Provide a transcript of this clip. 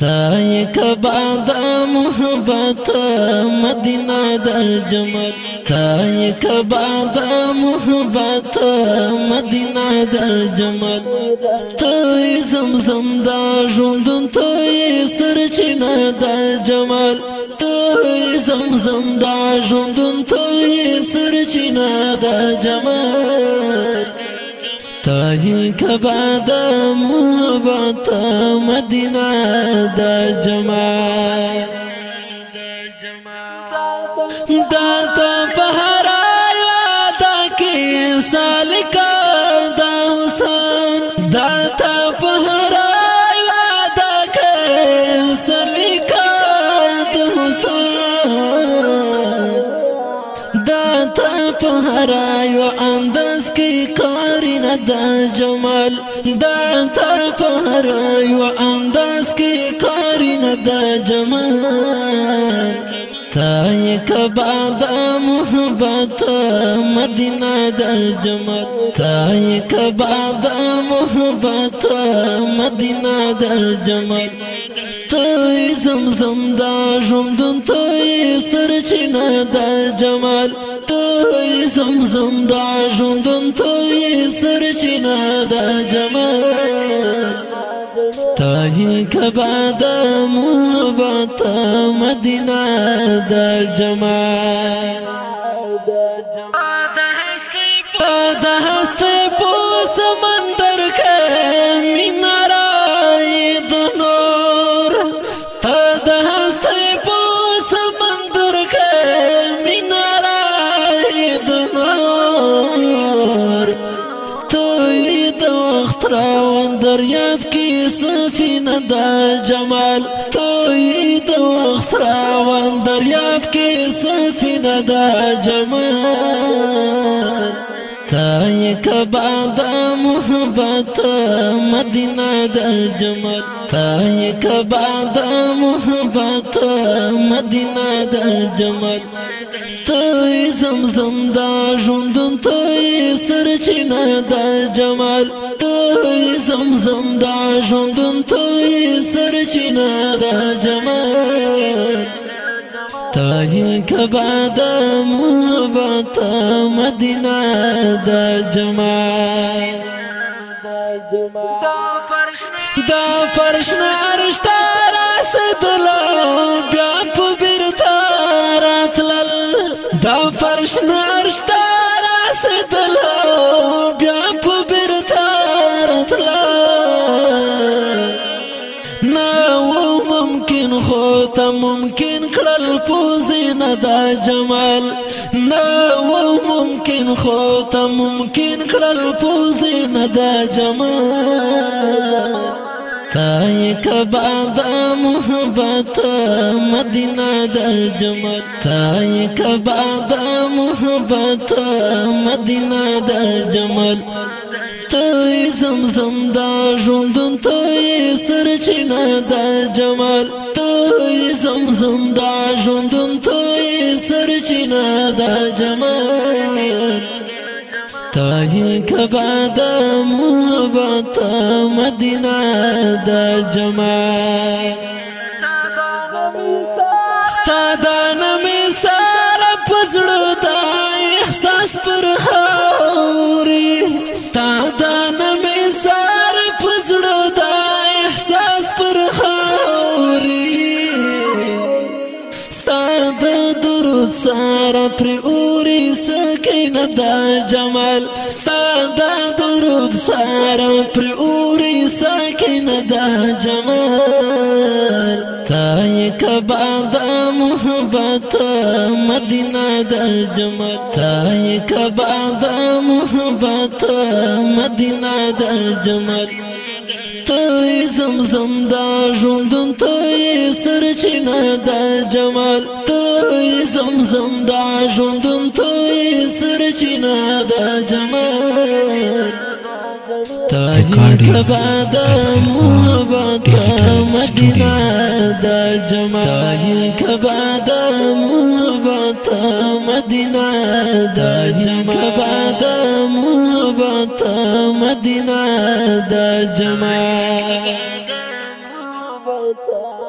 تای کبا د محبت مدینه د جمال تای کبا د محبت مدینه د جمال تای زمزم دا ژوندون تای سرچینه د جمال تای زمزم دا ژوندون تای سرچینه د جمال تای کبا د محبت مدینه د جمال دا ته په هر یاد کې سالکا د حسین دا ته په هر یاد کې سالکا د حسین دا ته په هر دا جمال دا تر پر یو انداز کې کار نه دا جمال. تا یک بعد محبت مدینه دا جمال. تا یک بعد محبت مدینه دا جمال. ته زمزم دا ژوندون ته سرچینه دا جمال. زمزم دا ژوندون تای سرچینه د جمال تای کبا د محبت مدینه د جمال دریاب کې سفینه د جمال ته د وخت راوند دریاب کې سفینه د جمال. تای کبا د محبت مدینه د جمال. تای کبا د محبت مدینه د جمال. زمزم دا ژوندون تای سرچینه د جمال تای زمزم دا ژوندون تای سرچینه د جمال تای کبا د محبت مدینه د جمال دا فرش نارشتا راسدلو دا فرش نارشتا راسدلو بیا په بیرته راتلل نو ممکن خو ته ممکن کړل پوزین دا جمال. نو ممکن خو ته ممکن کړل پوزین دا جمال تای کبا د محبت مدینه د جمال تای کبا د محبت مدینه د جمال تای زمزم دا ژوندون تای سرچینه د جمال تای زمزم دا ژوندون تای سرچینه د جمال تای کبا د محبت مدینه د جمال ستادان اوري سکینه د جمال ستاد درود سار پر اوري سکینه د جمال. تای کبا د محبت مدینه د جمال. تای کبا د محبت مدینه د جمال. تای زمزم دا ژوندون تای سرچینه د جمال. تای زمزم دا ژوندون تای سرچینه د جمال. تای کبا د محبت مدینه د جمال. تای کبا د محبت مدینه د جمال. کبا د محبت مدینه د جمال. ته مدینه